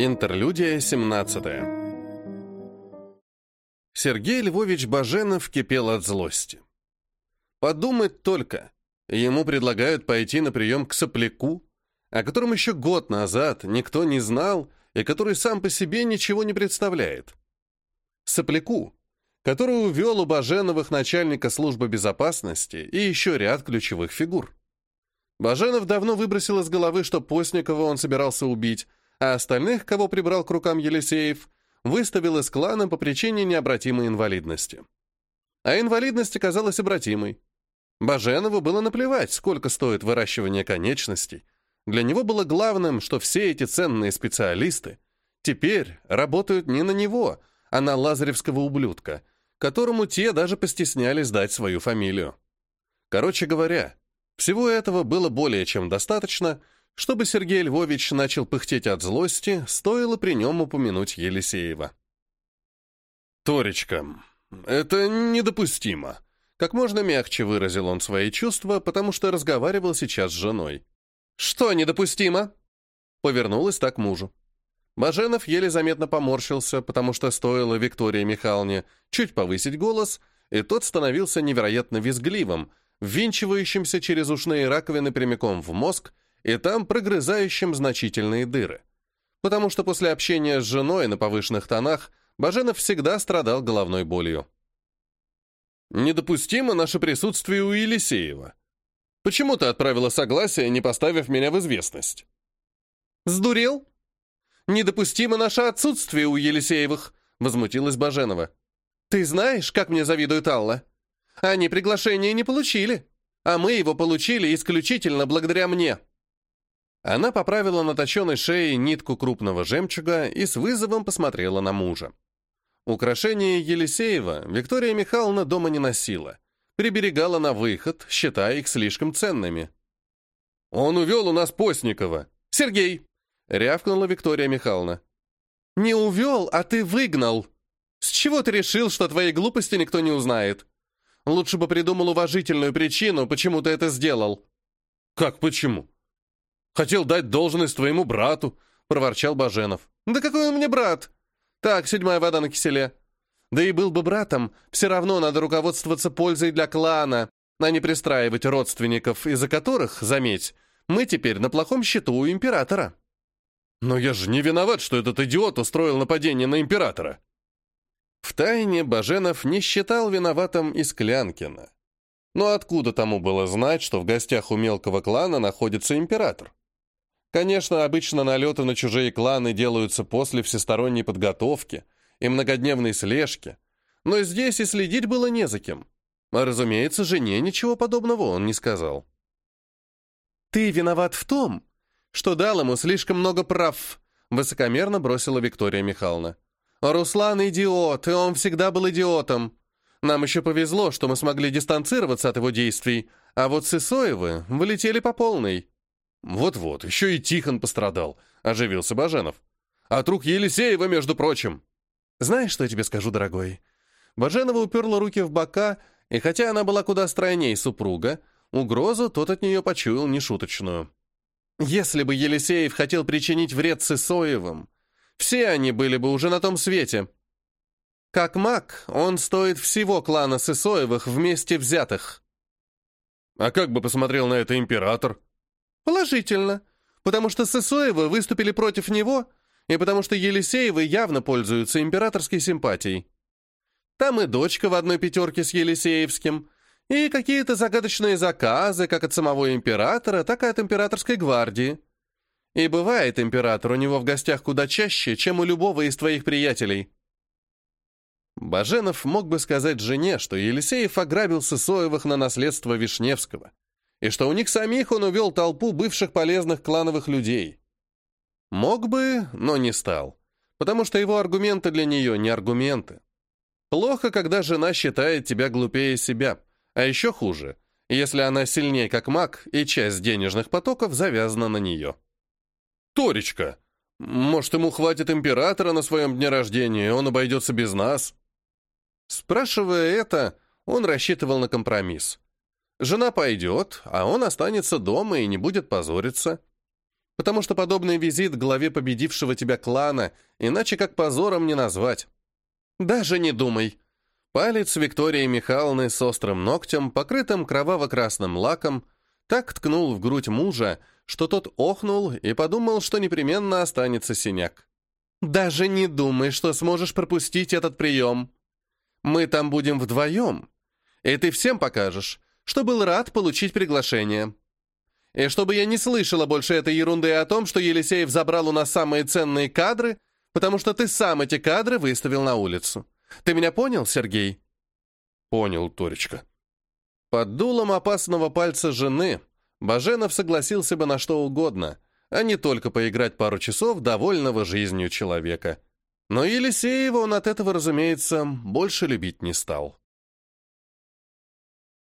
Интерлюдия 17 Сергей Львович Баженов кипел от злости. Подумать только, ему предлагают пойти на прием к сопляку, о котором еще год назад никто не знал и который сам по себе ничего не представляет. Сопляку, который увел у Баженовых начальника службы безопасности и еще ряд ключевых фигур. Баженов давно выбросил из головы, что Постникова он собирался убить, а остальных, кого прибрал к рукам Елисеев, выставил из клана по причине необратимой инвалидности. А инвалидность оказалась обратимой. Баженову было наплевать, сколько стоит выращивание конечностей. Для него было главным, что все эти ценные специалисты теперь работают не на него, а на лазаревского ублюдка, которому те даже постеснялись дать свою фамилию. Короче говоря, всего этого было более чем достаточно — чтобы Сергей Львович начал пыхтеть от злости, стоило при нем упомянуть Елисеева. «Торечка, это недопустимо», как можно мягче выразил он свои чувства, потому что разговаривал сейчас с женой. «Что недопустимо?» Повернулась так мужу. Баженов еле заметно поморщился, потому что стоило Виктории Михайловне чуть повысить голос, и тот становился невероятно визгливым, ввинчивающимся через ушные раковины прямиком в мозг и там прогрызающим значительные дыры. Потому что после общения с женой на повышенных тонах Баженов всегда страдал головной болью. «Недопустимо наше присутствие у Елисеева. Почему ты отправила согласие, не поставив меня в известность?» «Сдурел? Недопустимо наше отсутствие у Елисеевых», — возмутилась Баженова. «Ты знаешь, как мне завидует Алла? Они приглашение не получили, а мы его получили исключительно благодаря мне». Она поправила на точенной шее нитку крупного жемчуга и с вызовом посмотрела на мужа. Украшения Елисеева Виктория Михайловна дома не носила. Приберегала на выход, считая их слишком ценными. «Он увел у нас Постникова!» «Сергей!» — рявкнула Виктория Михайловна. «Не увел, а ты выгнал! С чего ты решил, что твоей глупости никто не узнает? Лучше бы придумал уважительную причину, почему ты это сделал». «Как почему?» Хотел дать должность твоему брату», — проворчал Баженов. «Да какой он мне брат? Так, седьмая вода на киселе. Да и был бы братом, все равно надо руководствоваться пользой для клана, а не пристраивать родственников, из-за которых, заметь, мы теперь на плохом счету у императора». «Но я же не виноват, что этот идиот устроил нападение на императора». Втайне Баженов не считал виноватым и Склянкина. Но откуда тому было знать, что в гостях у мелкого клана находится император? Конечно, обычно налеты на чужие кланы делаются после всесторонней подготовки и многодневной слежки, но здесь и следить было не за кем. А, разумеется, жене ничего подобного он не сказал. «Ты виноват в том, что дал ему слишком много прав», высокомерно бросила Виктория Михайловна. «Руслан идиот, и он всегда был идиотом. Нам еще повезло, что мы смогли дистанцироваться от его действий, а вот Сысоевы вылетели по полной». «Вот-вот, еще и Тихон пострадал», — оживился Баженов. «От рук Елисеева, между прочим». «Знаешь, что я тебе скажу, дорогой?» Баженова уперла руки в бока, и хотя она была куда стройней супруга, угрозу тот от нее почуял нешуточную. «Если бы Елисеев хотел причинить вред Сысоевым, все они были бы уже на том свете. Как маг, он стоит всего клана Сысоевых вместе взятых». «А как бы посмотрел на это император?» Положительно, потому что Сысоевы выступили против него, и потому что Елисеевы явно пользуются императорской симпатией. Там и дочка в одной пятерке с Елисеевским, и какие-то загадочные заказы как от самого императора, так и от императорской гвардии. И бывает император у него в гостях куда чаще, чем у любого из твоих приятелей. Баженов мог бы сказать жене, что Елисеев ограбил Сысоевых на наследство Вишневского и что у них самих он увел толпу бывших полезных клановых людей. Мог бы, но не стал, потому что его аргументы для нее не аргументы. Плохо, когда жена считает тебя глупее себя, а еще хуже, если она сильнее как маг, и часть денежных потоков завязана на нее. «Торечка, может, ему хватит императора на своем дне рождения, он обойдется без нас?» Спрашивая это, он рассчитывал на компромисс. Жена пойдет, а он останется дома и не будет позориться. потому что подобный визит главе победившего тебя клана иначе как позором не назвать. Даже не думай. Палец Виктории Михайловны с острым ногтем, покрытым кроваво-красным лаком, так ткнул в грудь мужа, что тот охнул и подумал, что непременно останется синяк. «Даже не думай, что сможешь пропустить этот прием. Мы там будем вдвоем, и ты всем покажешь, что был рад получить приглашение. И чтобы я не слышала больше этой ерунды о том, что Елисеев забрал у нас самые ценные кадры, потому что ты сам эти кадры выставил на улицу. Ты меня понял, Сергей?» «Понял, Торечка». Под дулом опасного пальца жены Баженов согласился бы на что угодно, а не только поиграть пару часов довольного жизнью человека. Но Елисеева он от этого, разумеется, больше любить не стал.